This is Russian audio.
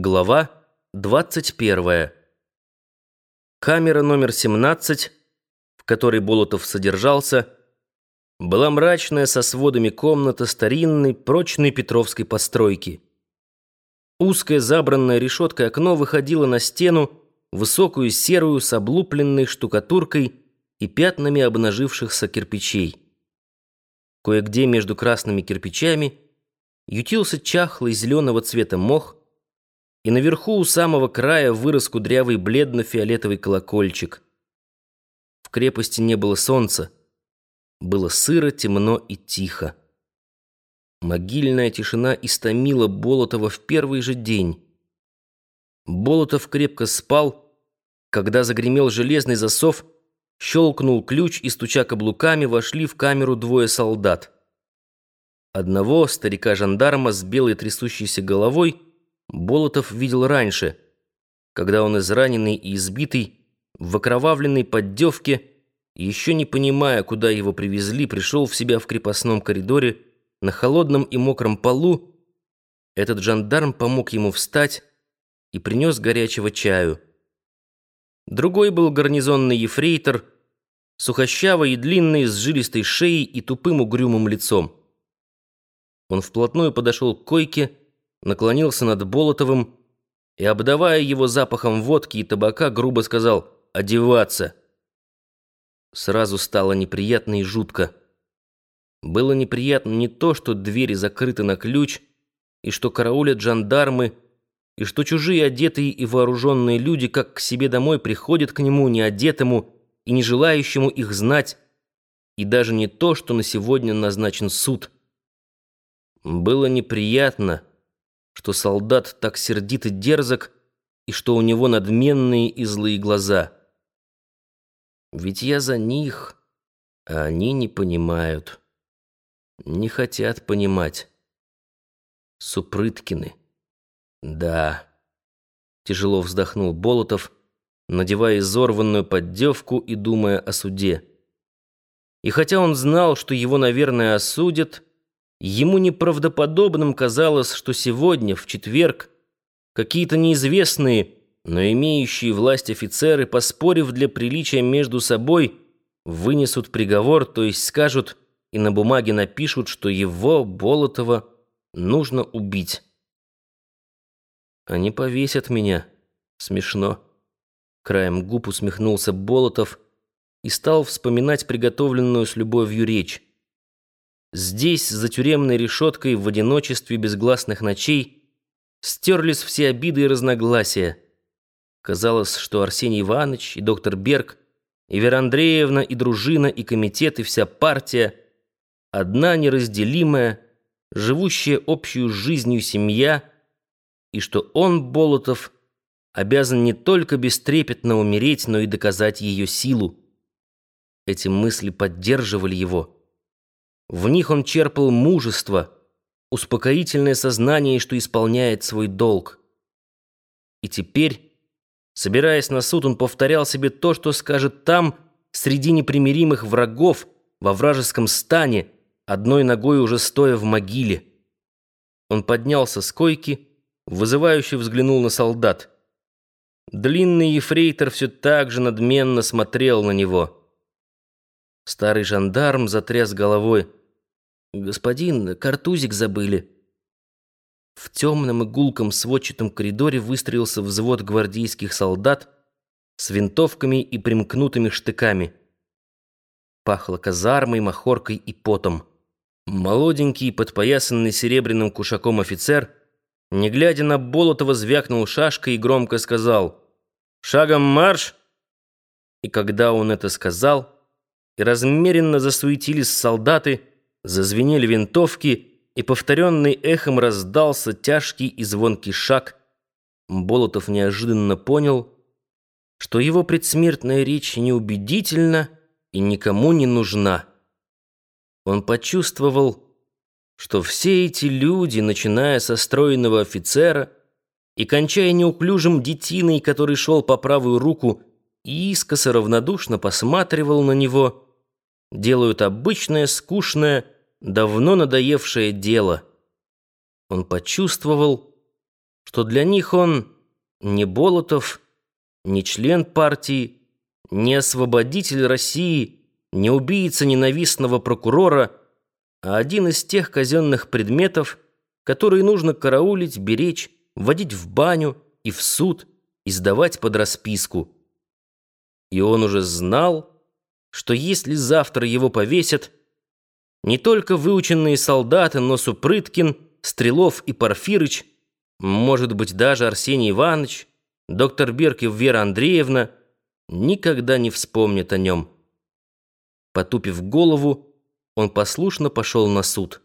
Глава 21. Камера номер 17, в которой Болотов содержался, была мрачная со сводами комната старинной, прочной петровской постройки. Узкое забранное решеткой окно выходило на стену, высокую серую с облупленной штукатуркой и пятнами обнажившихся кирпичей. Кое-где между красными кирпичами ютился чахлый зеленого цвета мох, и наверху у самого края вырос кудрявый бледно-фиолетовый колокольчик. В крепости не было солнца. Было сыро, темно и тихо. Могильная тишина истомила Болотова в первый же день. Болотов крепко спал, когда загремел железный засов, щелкнул ключ и, стуча каблуками, вошли в камеру двое солдат. Одного старика-жандарма с белой трясущейся головой Болотов видел раньше, когда он израненный и избитый, в окровавленной поддевке, еще не понимая, куда его привезли, пришел в себя в крепостном коридоре, на холодном и мокром полу. Этот жандарм помог ему встать и принес горячего чаю. Другой был гарнизонный ефрейтор, сухощавый и длинный, с жилистой шеей и тупым угрюмым лицом. Он вплотную подошел к койке, наклонился над Болотовым и, обдавая его запахом водки и табака, грубо сказал «одеваться». Сразу стало неприятно и жутко. Было неприятно не то, что двери закрыты на ключ, и что караулят жандармы, и что чужие одетые и вооруженные люди, как к себе домой, приходят к нему неодетому и не желающему их знать, и даже не то, что на сегодня назначен суд. Было неприятно, что солдат так сердит и дерзок, и что у него надменные и злые глаза. Ведь я за них, а они не понимают. Не хотят понимать. Супрыткины. Да. Тяжело вздохнул Болотов, надевая изорванную поддевку и думая о суде. И хотя он знал, что его, наверное, осудят, Ему неправдоподобным казалось, что сегодня, в четверг, какие-то неизвестные, но имеющие власть офицеры, поспорив для приличия между собой, вынесут приговор, то есть скажут и на бумаге напишут, что его, Болотова, нужно убить. Они повесят меня. Смешно. Краем губ усмехнулся Болотов и стал вспоминать приготовленную с любовью речь. Здесь, за тюремной решеткой, в одиночестве безгласных ночей, стерлись все обиды и разногласия. Казалось, что Арсений Иванович и доктор Берг, и Вера Андреевна, и дружина, и комитет, и вся партия — одна неразделимая, живущая общую жизнью семья, и что он, Болотов, обязан не только бестрепетно умереть, но и доказать ее силу. Эти мысли поддерживали его — в них он черпал мужество, успокоительное сознание, что исполняет свой долг. И теперь, собираясь на суд, он повторял себе то, что скажет там, среди непримиримых врагов, во вражеском стане, одной ногой уже стоя в могиле. Он поднялся с койки, вызывающе взглянул на солдат. Длинный ефрейтор все так же надменно смотрел на него. Старый жандарм затряс головой. «Господин, картузик забыли». В темном и гулком сводчатом коридоре выстроился взвод гвардейских солдат с винтовками и примкнутыми штыками. Пахло казармой, махоркой и потом. Молоденький, подпоясанный серебряным кушаком офицер, не глядя на Болотова, звякнул шашкой и громко сказал «Шагом марш!» И когда он это сказал, и размеренно засуетились солдаты, Зазвенели винтовки, и повторенный эхом раздался тяжкий и звонкий шаг. Болотов неожиданно понял, что его предсмертная речь неубедительна и никому не нужна. Он почувствовал, что все эти люди, начиная со стройного офицера и кончая неуклюжим детиной, который шел по правую руку и искоса равнодушно посматривал на него, делают обычное, скучное, давно надоевшее дело. Он почувствовал, что для них он не Болотов, не член партии, не освободитель России, не убийца ненавистного прокурора, а один из тех казенных предметов, которые нужно караулить, беречь, водить в баню и в суд и сдавать под расписку. И он уже знал, что если завтра его повесят, не только выученные солдаты, но Супрыткин, Стрелов и Порфирыч, может быть, даже Арсений Иванович, доктор Беркев Вера Андреевна, никогда не вспомнят о нем. Потупив голову, он послушно пошел на суд.